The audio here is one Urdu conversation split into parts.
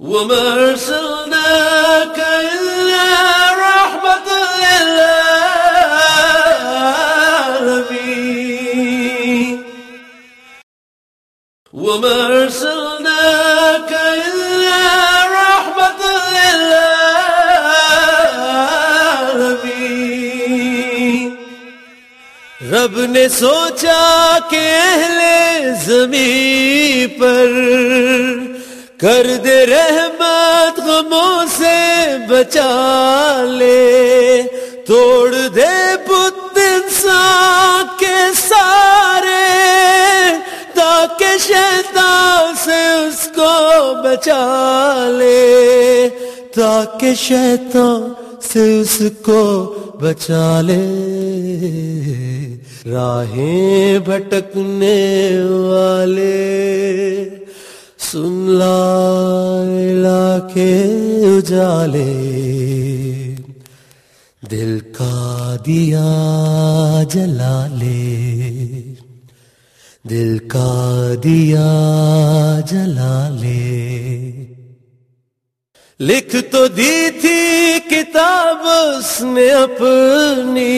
وما أرسلناك إلا رحمة للعالمين. وما أرسلناك إلا رحمة للعالمين. رب نے سوچا کہ اہل زمین پر کر دے رحمت غموں سے بچا لے۔ توڑ دے بت انسان کے سارے، تاکہ شیطان سے اس کو بچا لے۔ تاکہ شیطان سے اس کو بچا لے۔ راہیں بھٹکنے والے۔ سن لا کے اجالے۔ دل کا دیا جلا لے دل کا دیا جلا لے لکھ تو دی تھی کتاب اس نے اپنی۔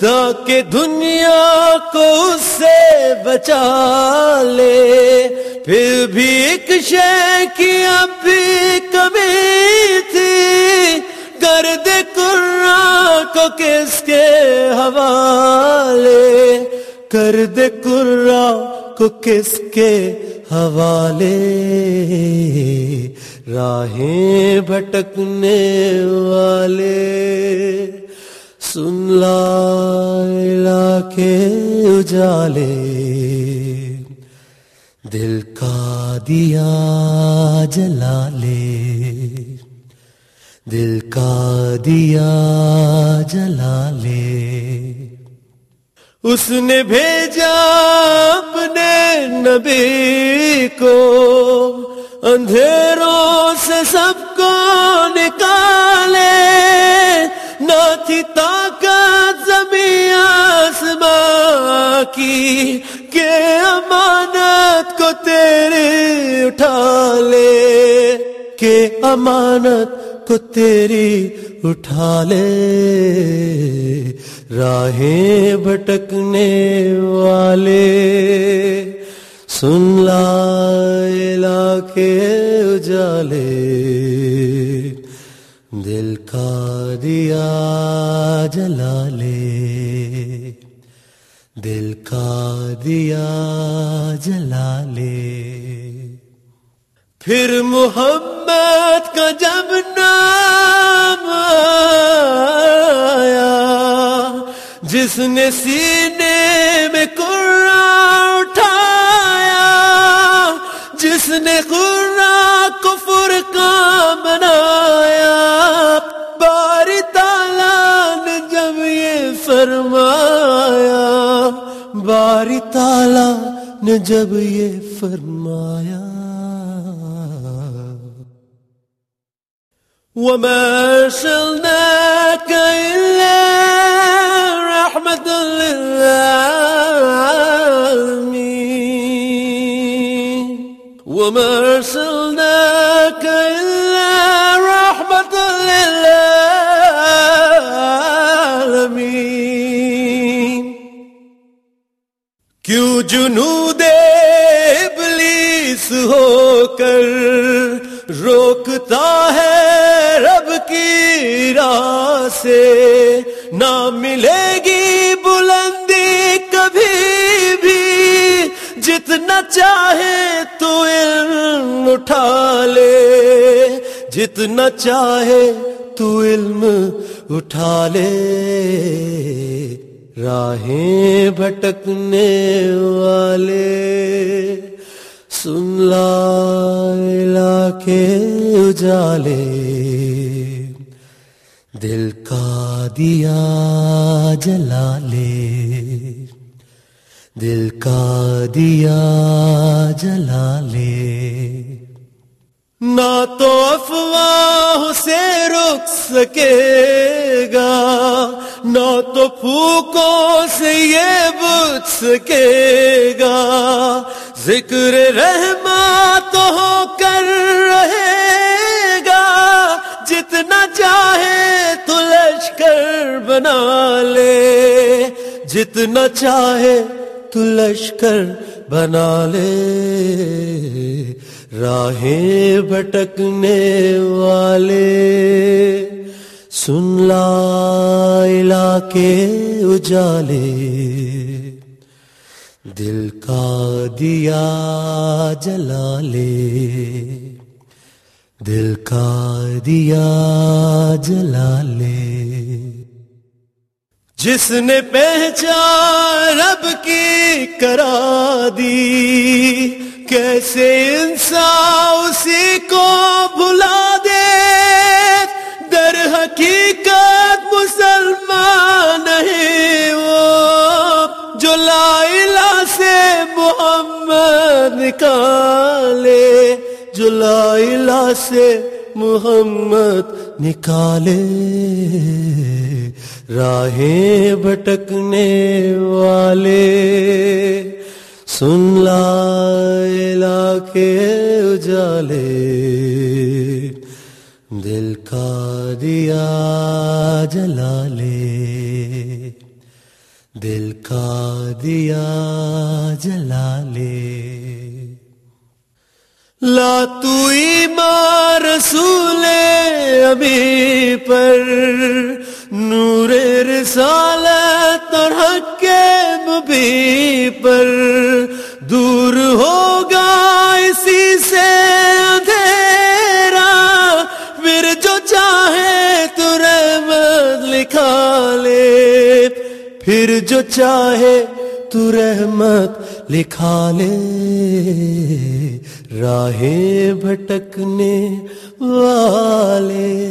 تاکہ دنیا کو اس سے بچا لے۔ پھر بھی ایک شے کی اب بھی کمی تھی۔ گرد قرآن کو کس کے حوالے۔ کرد قرآن کو کس کے حوالے۔ راہیں بھٹکنے والے۔ سن لا کے اجالے۔ دل کا دیا جلا لے دل کا دیا جلا لے اس نے بھیجا اپنے نبی کو۔ اندھیروں سے سب کو نکالے۔ کی کہ امانت کو تیری اٹھا لے، کہ امانت کو تیری اٹھا لے۔ راہیں بھٹکنے والے، سن لا کے اجالے۔ دل کا دیا جلا لے دل کا دیا جلا لے۔ پھر محمد کا جب نام آیا، جس نے سینے میں قرآن اٹھایا، جس نے قرآن نے جب یہ فرمایا۔ وما أرسلناك إلا رحمة للعالمين۔ وما أرسلناك إلا جنود ابلیس ہو کر روکتا ہے رب کی راہ سے۔ نہ ملے گی بلندی کبھی بھی۔ جتنا چاہے تو علم اٹھا لے۔ جتنا چاہے تو علم اٹھا لے۔ راہیں بھٹکنے والے۔ سن لا کے اجالے۔ دل کا دیا جلا لے دل کا دیا جلا لے تو افواہ سے رک سکے گا، نہ تو پھوکوں سے یہ بچ سکے گا۔ ذکر رہما تو ہو کر رہے گا، جتنا چاہے تو لشکر بنا لے۔ جتنا چاہے تو لشکر بنا لے۔ راہیں بھٹکنے والے۔ سن لا علاقے اجالے۔ دل کا دیا جلا لے دل کا دیا جلا لے جس نے پہچان رب کی کرا دی، کیسے انسان اسی کو بھلا دے؟ در حقیقت مسلمان نہیں وہ، جو لا الہ سے محمد نکالے، جو لا الہ سے محمد نکالے۔ راہیں بھٹکنے والے۔ سن لا کے اجالے۔ دل کا دیا جلا لے دل کا دیا جلا لے لا تو ایمان رسول ابھی پر نور رسالت اور حق کے مبی پر دور ہوگا اسی سے اندھیرا۔ پھر جو چاہے تو رحمت لکھا لے۔ پھر جو چاہے تو رحمت لکھا لے۔ راہیں بھٹکنے والے۔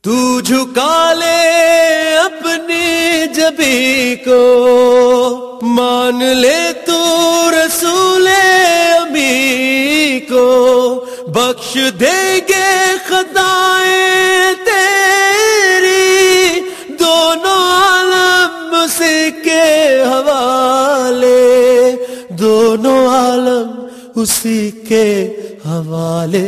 تو جھکا لے اپنی جبی کو۔ مان لے تو رسول امی کو۔ بخش دے گے خدائیں اسی کے حوالے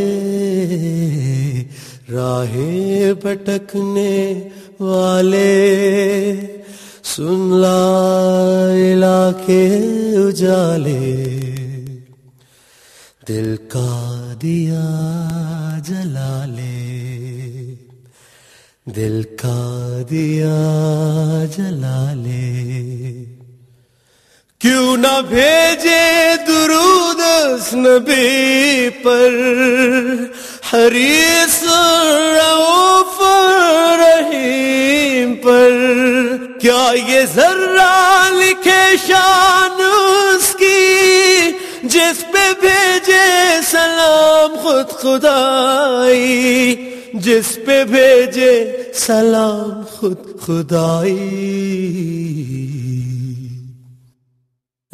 راہیں بھٹکنے والے۔ سن لا علاقے اجالے۔ دل کا دیا جلا لے دل کا دیا جلا لے کیوں نہ بھیجے درود اس نبی پر حریص رعوف رحیم پر کیا یہ ذرہ لکھے شان اس کی جس پہ بھیجے سلام خود خدائی جس پہ بھیجے سلام خود خدائی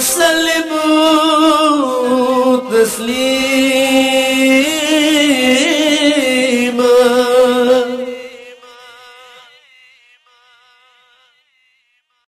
وسلموا تسلیم